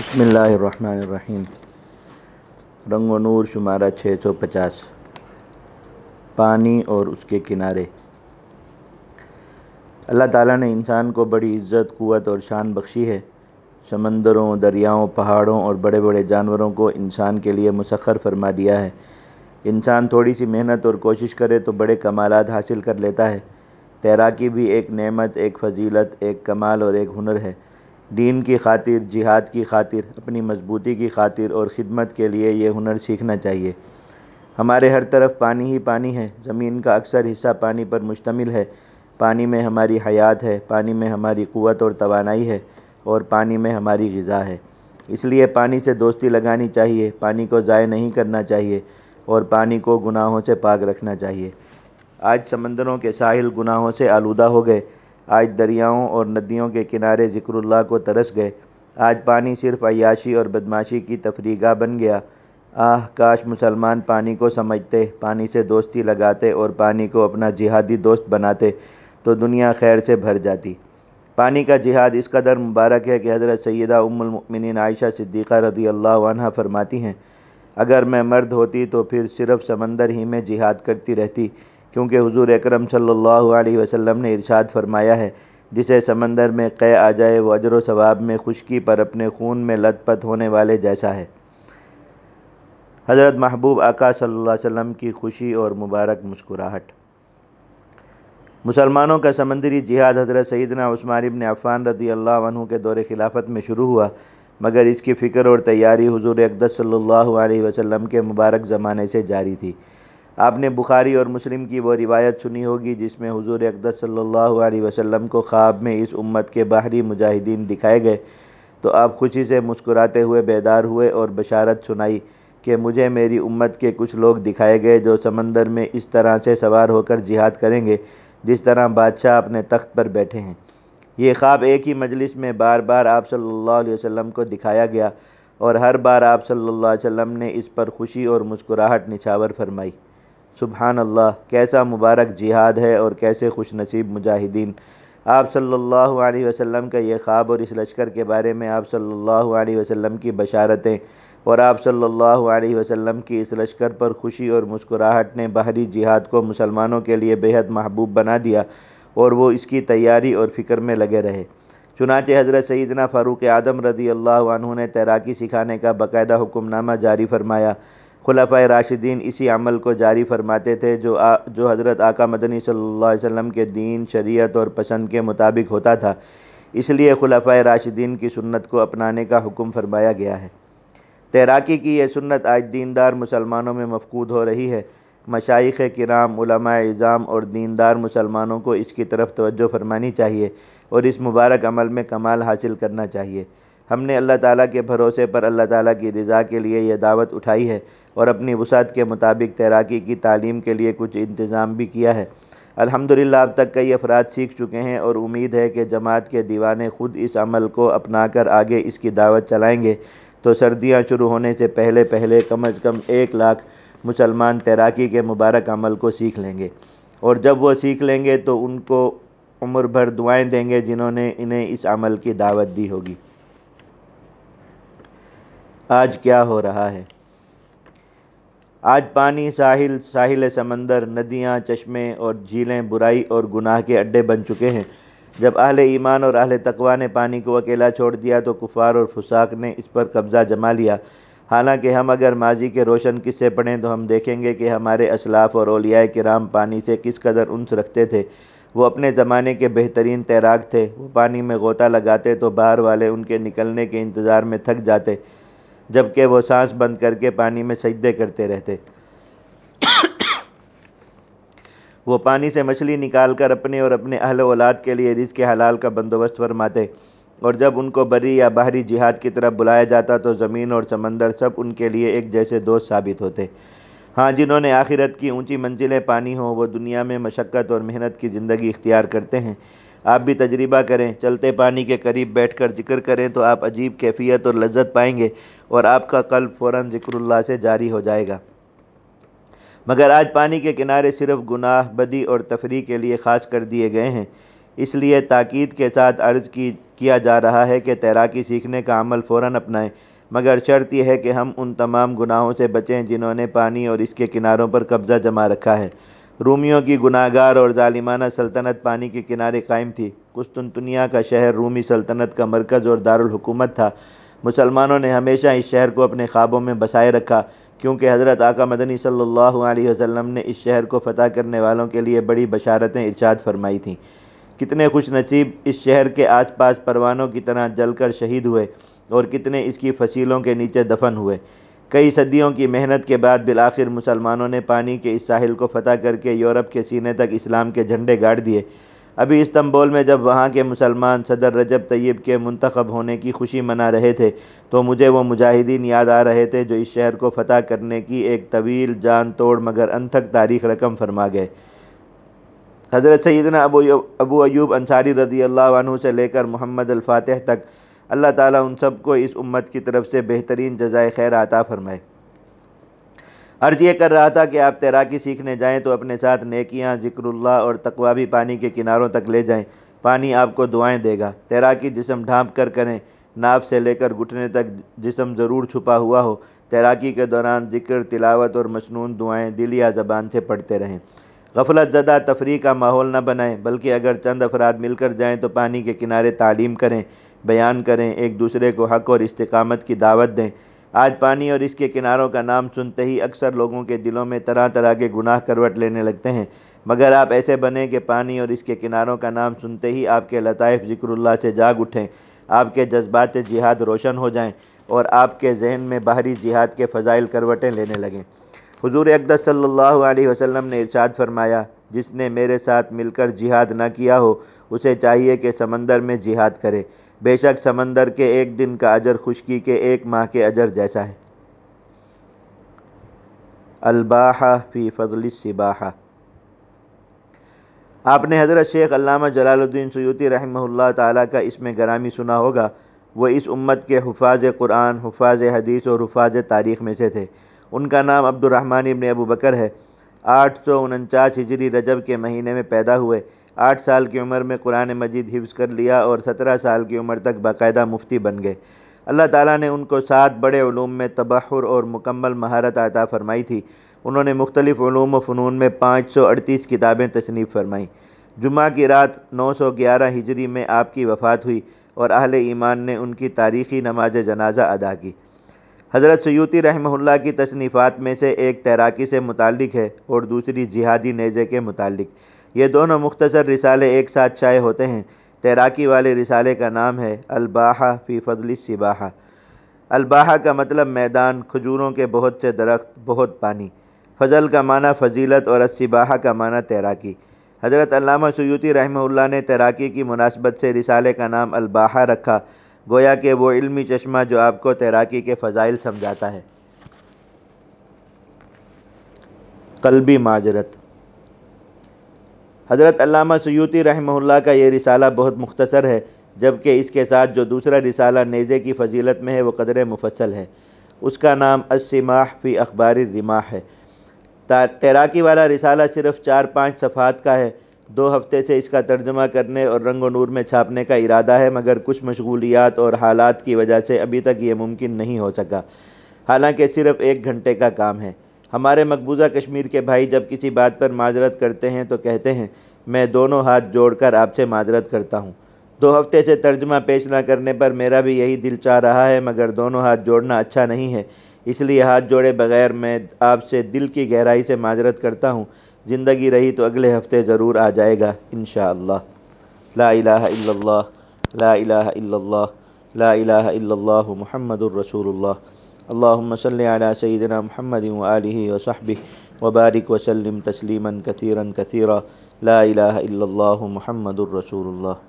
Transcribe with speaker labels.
Speaker 1: بسم اللہ الرحمن الرحیم رنگ و نور شمارہ چھ سو پچاس. پانی اور اس کے کنارے. اللہ تعالیٰ نے انسان کو بڑی عزت، قوت اور شان بخشی ہے۔ سمندروں، دریاؤں، پہاڑوں اور بڑے بڑے جانوروں کو انسان کے لیے مسخر فرما دیا ہے۔ انسان تھوڑی سی محنت اور کوشش کرے تو بڑے کمالات حاصل کر لیتا ہے۔ تیراکی بھی ایک نعمت، ایک فضیلت، ایک کمال اور ایک ہنر ہے۔ دین کی خاطر، جہاد کی خاطر، اپنی مضبوطی کی خاطر اور خدمت کے لیے یہ ہنر سیکھنا چاہیے۔ ہمارے ہر طرف پانی ہی پانی ہے۔ زمین کا اکثر حصہ پانی پر مشتمل ہے۔ پانی میں ہماری حیات ہے۔ پانی میں ہماری قوت اور توانائی ہے۔ اور پانی میں ہماری غذا ہے۔ اس لیے پانی سے دوستی لگانی چاہیے۔ پانی کو ضائع نہیں کرنا چاہیے۔ اور پانی کو گناہوں سے پاک رکھنا چاہیے۔ آج سمندروں کے ساحل گناہوں سے آلودہ ہو گئے۔ آج دریاؤں اور ندیوں کے کنارے ذکر اللہ کو ترس گئے۔ آج پانی صرف عیاشی اور بدماشی کی تفریح بن گیا۔ آہ، کاش مسلمان پانی کو سمجھتے، پانی سے دوستی لگاتے اور پانی کو اپنا جہادی دوست بناتے، تو دنیا خیر سے بھر جاتی۔ پانی کا جہاد اس قدر مبارک ہے کہ حضرت سیدہ ام المؤمنین عائشہ صدیقہ رضی اللہ عنہ فرماتی ہیں، اگر میں مرد ہوتی تو پھر صرف سمندر ہی میں جہاد کرتی رہتی۔ کیونکہ حضور اکرم صلی اللہ علیہ وسلم نے ارشاد فرمایا ہے، جسے سمندر میں قے آ جائے وہ اجر و ثواب میں خشکی پر اپنے خون میں لت پت ہونے والے جیسا ہے۔ حضرت محبوب آقا صلی اللہ علیہ وسلم کی خوشی اور مبارک مسکراہٹ۔ مسلمانوں کا سمندری جہاد حضرت سیدنا عثمان ابن عفان رضی اللہ عنہ کے دور خلافت میں شروع ہوا، مگر اس کی فکر اور تیاری حضور اقدس صلی اللہ علیہ وسلم کے مبارک زمانے سے جاری تھی۔ آپ نے بخاری اور مسلم کی وہ روایت سنی ہوگی جس میں حضور اقدس صلی اللہ علیہ وسلم کو خواب میں اس امت کے باہری مجاہدین دکھائے گئے۔ تو آپ خوشی سے مسکراتے ہوئے بیدار ہوئے اور بشارت سنائی کہ مجھے میری امت کے کچھ لوگ دکھائے گئے جو سمندر میں اس طرح سے سوار ہو کر جہاد کریں گے جس طرح بادشاہ اپنے تخت پر بیٹھے ہیں۔ یہ خواب ایک ہی مجلس میں بار بار آپ صلی اللہ علیہ وسلم کو دکھایا گیا اور ہر بار آپ صلی اللہ علیہ وسلم نے اس پر خوشی اور مسکراہٹ نچھاور فرمائی۔ سبحان اللہ، کیسا مبارک جہاد ہے اور کیسے خوش نصیب مجاہدین۔ آپ صلی اللہ علیہ وسلم کا یہ خواب اور اس لشکر کے بارے میں آپ صلی اللہ علیہ وسلم کی بشارتیں اور آپ صلی اللہ علیہ وسلم کی اس لشکر پر خوشی اور مسکراہٹ نے باہری جہاد کو مسلمانوں کے لیے بہت محبوب بنا دیا اور وہ اس کی تیاری اور فکر میں لگے رہے۔ چنانچہ حضرت سیدنا فاروق اعظم رضی اللہ عنہ نے تیراکی سکھانے کا باقاعدہ حکم نامہ جاری فرمایا۔ خلفۂ راشدین اسی عمل کو جاری فرماتے تھے جو جو حضرت آقا مدنی صلی اللہ علیہ وسلم کے دین، شریعت اور پسند کے مطابق ہوتا تھا۔ اس لیے خلفۂ راشدین کی سنت کو اپنانے کا حکم فرمایا گیا ہے۔ تیراکی کی یہ سنت آج دیندار مسلمانوں میں مفقود ہو رہی ہے۔ مشائخ کرام، علماء اعظام اور دیندار مسلمانوں کو اس کی طرف توجہ فرمانی چاہیے اور اس مبارک عمل میں کمال حاصل کرنا چاہیے۔ ہم نے اللہ تعالیٰ کے بھروسے پر اللہ تعالیٰ کی رضا کے لیے یہ دعوت اٹھائی ہے اور اپنی وسعت کے مطابق تیراکی کی تعلیم کے لیے کچھ انتظام بھی کیا ہے۔ الحمدللہ، اب تک کئی افراد سیکھ چکے ہیں اور امید ہے کہ جماعت کے دیوانے خود اس عمل کو اپنا کر آگے اس کی دعوت چلائیں گے۔ تو سردیاں شروع ہونے سے پہلے پہلے کم از کم ایک لاکھ مسلمان تیراکی کے مبارک عمل کو سیکھ لیں گے۔ اور جب وہ سیکھ لیں گے تو ان کو عمر بھر دعائیں دیں گے جنہوں نے انہیں اس عمل کی دعوت دی ہوگی۔ آج کیا ہو رہا ہے؟ آج پانی، ساحل ساحل سمندر، ندیاں، چشمے اور جھیلیں برائی اور گناہ کے اڈے بن چکے ہیں۔ جب اہل ایمان اور اہل تقوی نے پانی کو اکیلا چھوڑ دیا تو کفار اور فساق نے اس پر قبضہ جما لیا۔ حالانکہ ہم اگر ماضی کے روشن قصے پڑھیں تو ہم دیکھیں گے کہ ہمارے اسلاف اور اولیاء کرام پانی سے کس قدر انس رکھتے تھے۔ وہ اپنے زمانے کے بہترین تیراک تھے۔ وہ پانی میں غوطہ لگاتے تو باہر والے ان کے نکلنے کے انتظار میں تھک جاتے۔ جبکہ وہ سانس بند کر کے پانی میں سجدے کرتے رہتے۔ وہ پانی سے مچھلی نکال کر اپنے اور اپنے اہل و اولاد کے لیے رزق حلال کا بندوبست فرماتے۔ اور جب ان کو بری یا باہری جہاد کی طرف بلایا جاتا تو زمین اور سمندر سب ان کے لیے ایک جیسے دوست ثابت ہوتے۔ ہاں جی، جنہوں نے آخرت کی اونچی منزلیں پانی ہوں، وہ دنیا میں مشقت اور محنت کی زندگی اختیار کرتے ہیں۔ آپ بھی تجربہ کریں، چلتے پانی کے قریب بیٹھ کر ذکر کریں تو آپ عجیب کیفیت اور لذت پائیں گے اور آپ کا قلب فوراً ذکر اللہ سے جاری ہو جائے گا۔ مگر آج پانی کے کنارے صرف گناہ، بدی اور تفریح کے لیے خاص کر دیے گئے ہیں۔ اس لیے تاکید کے ساتھ عرض کی کیا جا رہا ہے کہ تیراکی سیکھنے کا عمل فوراً اپنائیں۔ مگر شرط یہ ہے کہ ہم ان تمام گناہوں سے بچیں جنہوں نے پانی اور اس کے کناروں پر قبضہ جما رکھا ہے۔ رومیوں کی گناہ گار اور ظالمانہ سلطنت پانی کے کنارے قائم تھی۔ قسطنطنیہ کا شہر رومی سلطنت کا مرکز اور دارالحکومت تھا۔ مسلمانوں نے ہمیشہ اس شہر کو اپنے خوابوں میں بسائے رکھا، کیونکہ حضرت آقا مدنی صلی اللہ علیہ وسلم نے اس شہر کو فتح کرنے والوں کے لیے بڑی بشارتیں ارشاد فرمائی تھیں۔ کتنے خوش نصیب اس شہر کے آس پاس پروانوں کی طرح جل کر شہید ہوئے اور کتنے اس کی فصیلوں کے نیچے دفن ہوئے۔ کئی صدیوں کی محنت کے بعد بالآخر مسلمانوں نے پانی کے اس ساحل کو فتح کر کے یورپ کے سینے تک اسلام کے جھنڈے گاڑ دیے۔ ابھی استنبول میں جب وہاں کے مسلمان صدر رجب طیب کے منتخب ہونے کی خوشی منا رہے تھے، تو مجھے وہ مجاہدین یاد آ رہے تھے جو اس شہر کو فتح کرنے کی ایک طویل جان توڑ مگر انتھک تاریخ رقم فرما گئے۔ حضرت سیدنا ابو ابو ایوب انصاری رضی اللہ عنہ سے لے کر محمد الفاتح تک اللہ تعالیٰ ان سب کو اس امت کی طرف سے بہترین جزائے خیر عطا فرمائے۔ عرض یہ کر رہا تھا کہ آپ تیراکی سیکھنے جائیں تو اپنے ساتھ نیکیاں، ذکر اللہ اور تقوی بھی پانی کے کناروں تک لے جائیں۔ پانی آپ کو دعائیں دے گا۔ تیراکی جسم ڈھانپ کر کریں۔ ناف سے لے کر گھٹنے تک جسم ضرور چھپا ہوا ہو۔ تیراکی کے دوران ذکر، تلاوت اور مصنون دعائیں دل یا زبان سے پڑھتے رہیں۔ غفلت زدہ تفریح کا ماحول نہ بنائیں، بلکہ اگر چند افراد مل کر جائیں تو پانی کے کنارے تعلیم کریں، بیان کریں، ایک دوسرے کو حق اور استقامت کی دعوت دیں۔ آج پانی اور اس کے کناروں کا نام سنتے ہی اکثر لوگوں کے دلوں میں طرح طرح کے گناہ کروٹ لینے لگتے ہیں۔ مگر آپ ایسے بنیں کہ پانی اور اس کے کناروں کا نام سنتے ہی آپ کے لطائف ذکر اللہ سے جاگ اٹھیں، آپ کے جذبات جہاد روشن ہو جائیں اور آپ کے ذہن میں باہری جہاد کے فضائل کروٹیں لینے لگیں۔ حضور اقدس صلی اللہ علیہ وسلم نے ارشاد فرمایا، جس نے میرے ساتھ مل کر جہاد نہ کیا ہو، اسے چاہیے کہ سمندر میں جہاد کرے۔ بے شک سمندر کے ایک دن کا اجر خشکی کے ایک ماہ کے اجر جیسا ہے۔ الباحہ فی فضل السباحہ۔ آپ نے حضرت شیخ علامہ جلال الدین سیوطی رحمہ اللہ تعالیٰ کا اس میں گرامی سنا ہوگا۔ وہ اس امت کے حفاظ قرآن، حفاظ حدیث اور حفاظ تاریخ میں سے تھے۔ ان کا نام عبد الرحمن ابن ابو بکر ہے۔ آٹھ سو انچاس ہجری رجب کے مہینے میں پیدا ہوئے۔ آٹھ سال کی عمر میں قرآن مجید حفظ کر لیا اور سترہ سال کی عمر تک باقاعدہ مفتی بن گئے۔ اللہ تعالیٰ نے ان کو سات بڑے علوم میں تبحر اور مکمل مہارت عطا فرمائی تھی۔ انہوں نے مختلف علوم و فنون میں پانچ سو اڑتیس کتابیں تصنیف فرمائیں۔ جمعہ کی رات نو سو گیارہ ہجری میں آپ کی وفات ہوئی اور اہل ایمان نے ان کی تاریخی نماز جنازہ ادا کی۔ حضرت سیوطی رحمہ اللہ کی تصنیفات میں سے ایک تیراکی سے متعلق ہے اور دوسری جہادی نیزے کے متعلق۔ یہ دونوں مختصر رسالے ایک ساتھ شائع ہوتے ہیں۔ تیراکی والے رسالے کا نام ہے الباحہ فی فضل السباحہ۔ الباحہ کا مطلب میدان، کھجوروں کے بہت سے درخت، بہت پانی۔ فضل کا معنی فضیلت اور السباحہ کا معنی تیراکی۔ حضرت علامہ سیوطی رحمہ اللہ نے تیراکی کی مناسبت سے رسالے کا نام الباحہ رکھا۔ گویا کہ وہ علمی چشمہ جو آپ کو تیراکی کے فضائل سمجھاتا ہے۔ قلبی معذرت۔ حضرت علامہ سیوطی رحمہ اللہ کا یہ رسالہ بہت مختصر ہے، جبکہ اس کے ساتھ جو دوسرا رسالہ نیزے کی فضیلت میں ہے، وہ قدر مفصل ہے۔ اس کا نام السماح فی اخبار الرماح ہے۔ تیراکی والا رسالہ صرف چار پانچ صفحات کا ہے دو ہفتے سے اس کا ترجمہ کرنے اور رنگ و نور میں چھاپنے کا ارادہ ہے، مگر کچھ مشغولیات اور حالات کی وجہ سے ابھی تک یہ ممکن نہیں ہو سکا۔ حالانکہ صرف ایک گھنٹے کا کام ہے۔ ہمارے مقبوضہ کشمیر کے بھائی جب کسی بات پر معذرت کرتے ہیں تو کہتے ہیں، میں دونوں ہاتھ جوڑ کر آپ سے معذرت کرتا ہوں۔ دو ہفتے سے ترجمہ پیش نہ کرنے پر میرا بھی یہی دل چاہ رہا ہے، مگر دونوں ہاتھ جوڑنا اچھا نہیں ہے۔ اس لیے ہاتھ جوڑے بغیر میں آپ سے دل کی گہرائی سے معذرت کرتا ہوں۔ زندگی رہی تو اگلے ہفتے ضرور آ جائے گا انشاءاللہ۔ لا الہ الا اللہ، لا الہ الا اللہ، لا الہ الا اللہ محمد الرسول اللہ اللہم صلی علی سیدنا محمد و وصحبہ وبارک وسلم تسلیما کثیرا کثیرا۔ لا الہ الا اللہ محمد الرسول اللہ